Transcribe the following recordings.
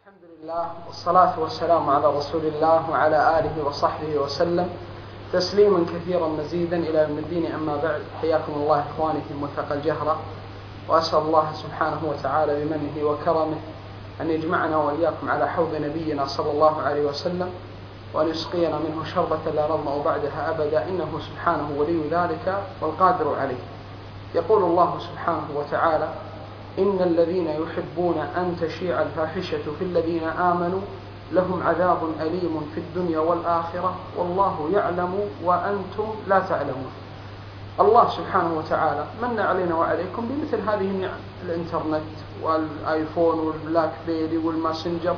الحمد لله والصلاة والسلام على رسول الله وعلى آله وصحبه وسلم. تسليما كثيرا مزيدا إلى يوم الدين. أما بعد حياكم الله إخواني في ملتقى الجهرة. وأسأل الله سبحانه وتعالى بمنه وكرمه أن يجمعنا وإياكم على حوض نبينا صلى الله عليه وسلم وأن يسقينا منه شربة لا نظمأ بعدها أبدا. إنه سبحانه ولي ذلك والقادر عليه. يقول الله سبحانه وتعالى إن الذين يحبون أن تشيع الفاحشة في الذين آمنوا لهم عذاب أليم في الدنيا والآخرة والله يعلم وأنتم لا تعلمون. الله سبحانه وتعالى من علينا وعليكم بمثل هذه النعم الإنترنت وال iPhone وال BlackBerry وال Messenger.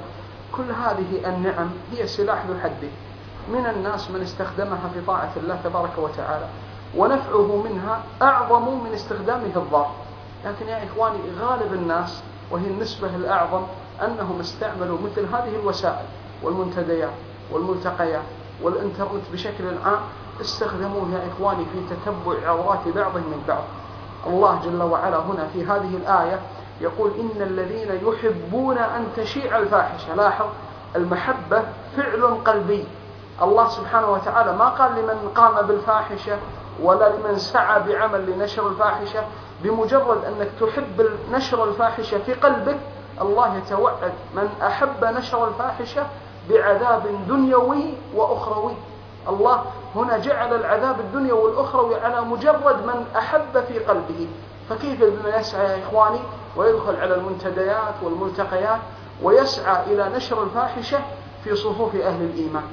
كل هذه النعم هي سلاح ذو حدين من الناس من استخدمها في طاعة الله تبارك وتعالى ونفعه منها أعظم من استخدامه الضار. لكن يا إخواني غالب الناس وهي النسبة الأعظم أنهم استعملوا مثل هذه الوسائل والمنتديات والملتقيات والإنترنت بشكل عام استخدموه يا إخواني في تتبع عورات بعضهم من بعض. الله جل وعلا هنا في هذه الآية يقول إن الذين يحبون أن تشيع الفاحشة. لاحظ المحبة فعل قلبي. الله سبحانه وتعالى ما قال لمن قام بالفاحشة ولا لمن سعى بعمل لنشر الفاحشة بمجرد أنك تحب نشر الفاحشة في قلبك الله يتوعد من أحب نشر الفاحشة بعذاب دنيوي وأخروي. الله هنا جعل العذاب الدنيوي والأخروي على مجرد من أحب في قلبه. فكيف بما يسعى يا إخواني؟ ويدخل على المنتديات والملتقيات ويسعى إلى نشر الفاحشة في صفوف أهل الإيمان.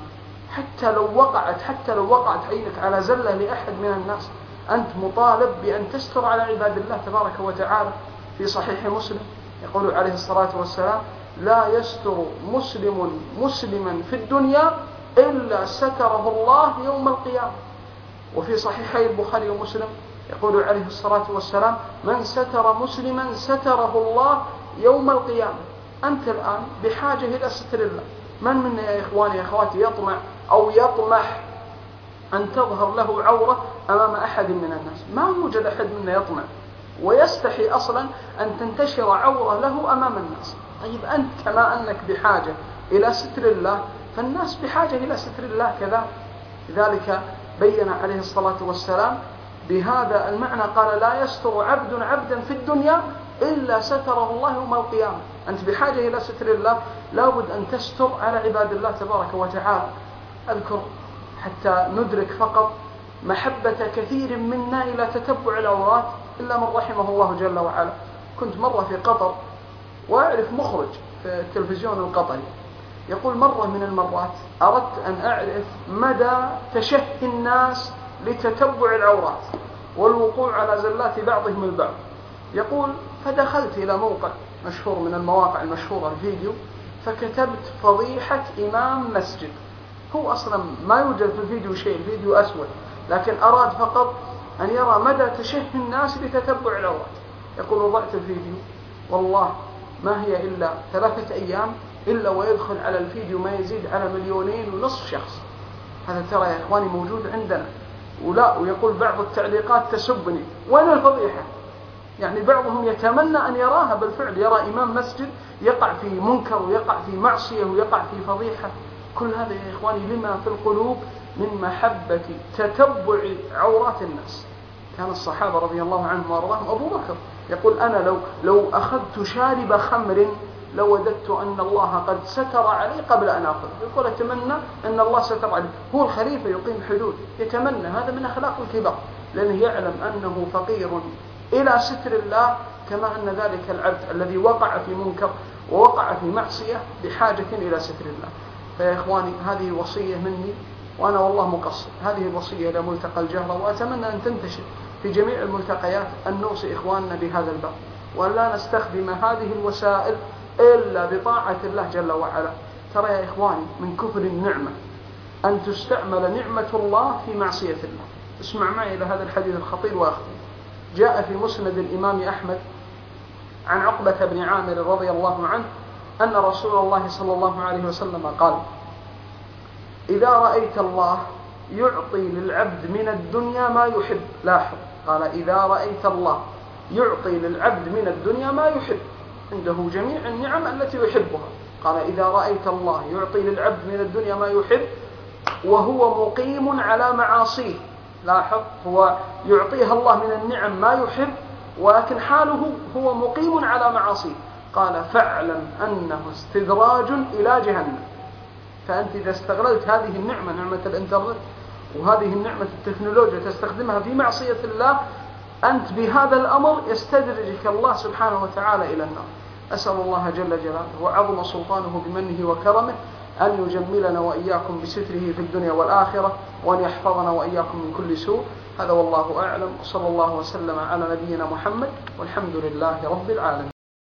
حتى لو وقعت حتى لو وقعت عينك على زلة لأحد من الناس أنت مطالب بأن تستر على عباد الله تبارك وتعالى. في صحيح مسلم يقول عليه الصلاة والسلام لا يستر مسلم مسلما في الدنيا إلا ستره الله يوم القيامة. وفي صحيحي البخاري ومسلم يقول عليه الصلاة والسلام من ستر مسلما ستره الله يوم القيامة. أنت الآن بحاجة إلى ستر الله. من منا يا إخواني يا أخواتي يطمع أو يطمح أن تظهر له عورة أمام أحد من الناس. ما يوجد أحد منا يطمع ويستحي أصلا أن تنتشر عورة له أمام الناس. طيب أنت كما أنك بحاجة إلى ستر الله فالناس بحاجة إلى ستر الله كذلك لذلك بين عليه الصلاة والسلام بهذا المعنى قال لا يستر عبد عبدا في الدنيا إلا ستره الله يوم القيامة. أنت بحاجة إلى ستر الله لابد أن تستر على عباد الله تبارك وتعالى. أذكر حتى ندرك فقط محبة كثير منا إلى تتبع العورات إلا من رحمه الله جل وعلا. كنت مرة في قطر وأعرف مخرج في التلفزيون القطري يقول مرة من المرات أردت أن أعرف مدى تشهي الناس لتتبع العورات والوقوع على زلات بعضهم البعض. يقول فدخلت إلى موقع مشهور من المواقع المشهورة الفيديو فكتبت فضيحة إمام مسجد. هو أصلا ما يوجد في الفيديو شيء الفيديو أسود لكن أراد فقط أن يرى مدى تشهي الناس لتتبع العورات يقول وضعت الفيديو والله ما هي إلا ثلاثة أيام إلا ويدخل على الفيديو ما يزيد على مليونين ونصف شخص. هذا ترى يا إخواني موجود عندنا. ولا ويقول بعض التعليقات تسبني. وين الفضيحة؟ يعني بعضهم يتمنى أن يراها بالفعل. يرى إمام مسجد يقع في منكر ويقع في معصية ويقع في فضيحة. كل هذا يا إخواني لما في القلوب من محبة تتبع عورات الناس. كان الصحابة رضي الله عنهم وأرضاهم أبو بكر يقول أنا لو لو أخذت شارب خمر لوددت أن الله قد ستر علي قبل أن أخذ يقول أتمنى أن الله ستر علي. هو الخليفة يقيم حدود. يتمنى هذا من أخلاق الكبار. لأنه يعلم أنه فقير إلى ستر الله كما أن ذلك العبد الذي وقع في منكر ووقع في معصية بحاجة إلى ستر الله. فيا إخواني هذه وصية مني وأنا والله مقصر. هذه الوصية إلى ملتقى الجهرة وأتمنى أن تنتشر في جميع الملتقيات. أن نوصي إخواننا بهذا الباب وأن لا نستخدم هذه الوسائل إلا بطاعة الله جل وعلا. ترى يا إخواني من كفر النعمة أن تستعمل نعمة الله في معصية الله. اسمع معي إلى هذا الحديث الخطير وأختم جاء في مسند الإمام أحمد عن عقبة بن عامر رضي الله عنه أن رسول الله صلى الله عليه وسلم قال إذا رأيت الله يعطي للعبد من الدنيا ما يحب. لاحظ قال إذا رأيت الله يعطي للعبد من الدنيا ما يحب. عنده جميع النعم التي يحبها. قال إذا رأيت الله يعطي للعبد من الدنيا ما يحب وهو مقيم على معاصيه. لاحظ هو يعطيها الله من النعم ما يحب ولكن حاله هو مقيم على معاصيه. قال فاعلم أنه استدراج إلى جهنم. فأنت إذا استغللت هذه النعمة نعمة الإنترنت وهذه النعمة التكنولوجيا تستخدمها في معصية الله أنت بهذا الأمر يستدرجك الله سبحانه وتعالى إلى النار. أسأل الله جل جلاله وعظم سلطانه بمنه وكرمه أن يجملنا وإياكم بستره في الدنيا والآخرة وأن يحفظنا وإياكم من كل سوء. هذا والله أعلم وصلى الله وسلم على نبينا محمد والحمد لله رب العالمين.